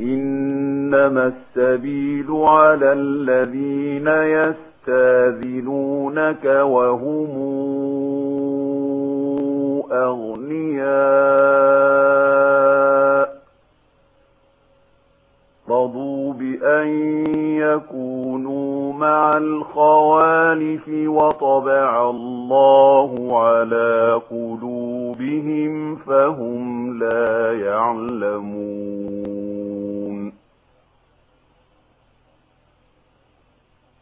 إنما السبيل على الذين يستاذنونك وهم أغنياء. رضوا بأن يكونوا مع الخوالف وطبع الله على قلوبهم فهم لا يعلمون.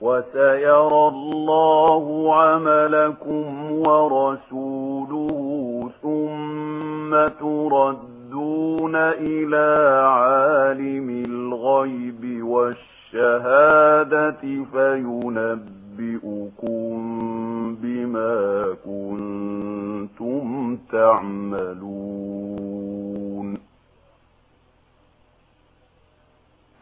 وَسَيَرَى اللَّهُ عَمَلَكُمْ وَرَسُولُهُ ثُمَّ تُرَدُّونَ إِلَى عَالِمِ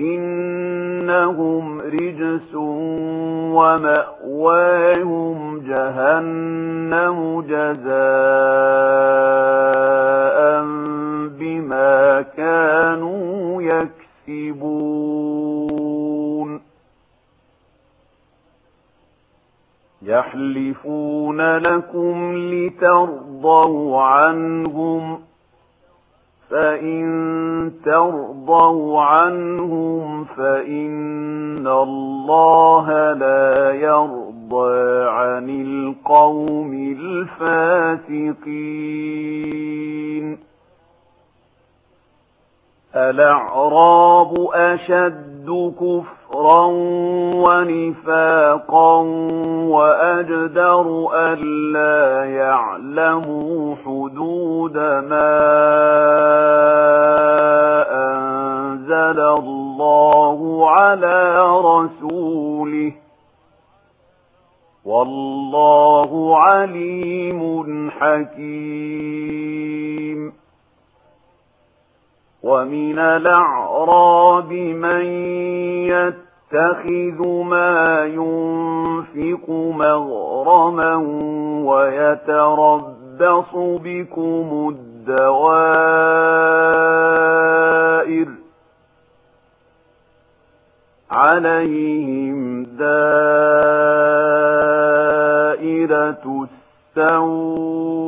إنهم رجس ومأواهم جهنم جزاء بما كانوا يكسبون يحلفون لكم لترضوا عنهم فإن ترضوا عنهم فإن الله لا يرضى عن القوم الفاسقين الأعراب أشد كُفْرًا كفرا ونفاقا وأجدر ألا يعلموا حدود ما أنزل الله على رسوله والله عليم حكيم ومن الأعراب من يتبع يَتَّخِذُ مَا يُنْفِقُ مَغْرَمًا وَيَتَرَبَّصُ بِكُمُ الدَّوَائِرَ عَلَيْهِمْ دَائِرَةُ السَّوْءِ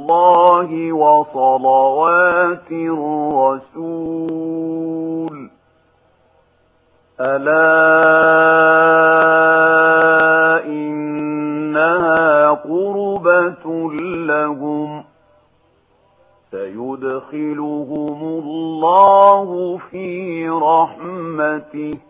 الله وصلوات الرسول. ألا إنها قربة لهم. سيدخلهم الله في رحمته.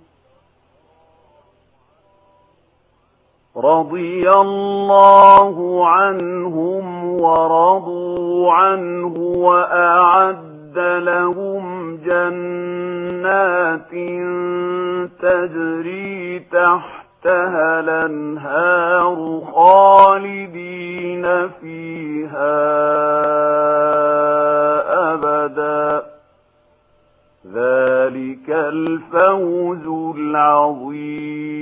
رضي الله عنهم ورضوا عنه وأعد لهم جنات تجري تحتها الأنهار خالدين فيها أبدا. ذلك الفوز العظيم.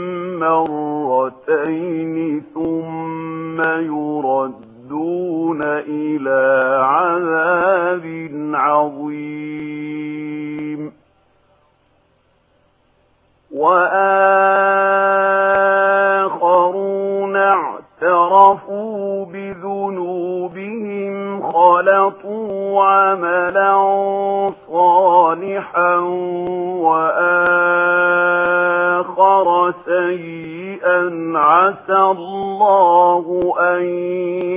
مرتين ثم يردون إلى عذاب عظيم. وآخرون اعترفون خلطوا عملا صالحا وآخر سيئا عسى الله أن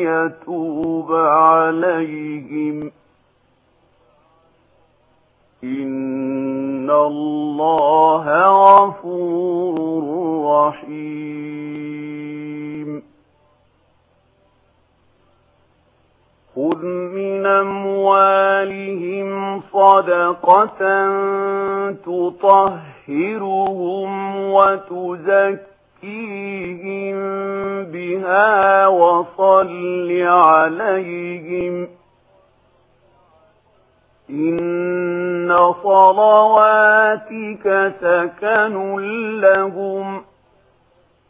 يتوب عليهم إن الله غفور رحيم خذ من أموالهم صدقة تطهرهم وتزكيهم بها وصل عليهم إن صلواتك سكن لهم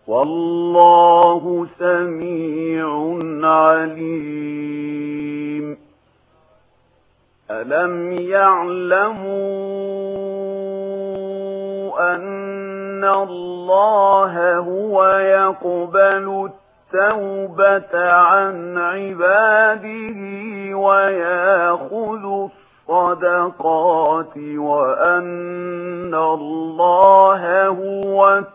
والله سميع عليم ألم يعلموا أن الله هو يقبل التوبة عن عباده ويأخذ الصدقات وأن الله هو التوبة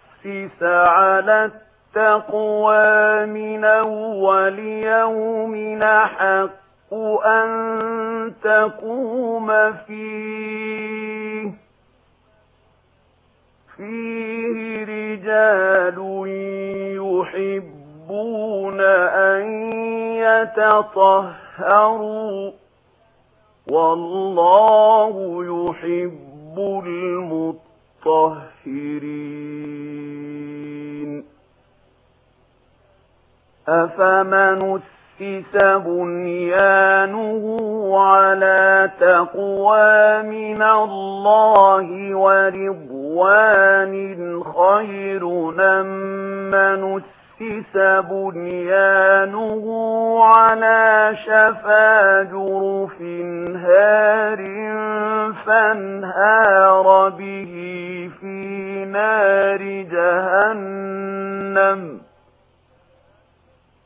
أُسِّسَ عَلَى التَّقْوَى مِنْ أَوَّلِ يَوْمٍ حق أَنْ تَقُومَ فِيهِ. فِيهِ رِجَالٌ يُحِبُّونَ أَنْ يَتَطَهَّرُوا. وَاللَّهُ يُحِبُّ الْمُطَّهِّرِينَ. أفمن أسس بنيانه على تقوى من الله ورضوان خير من أسس بنيانه على شفا جرف هار فانهار به في نار جهنم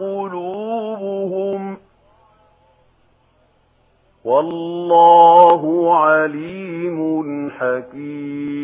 قُلُوبُهُمْ وَاللَّهُ عَلِيمٌ حَكِيمٌ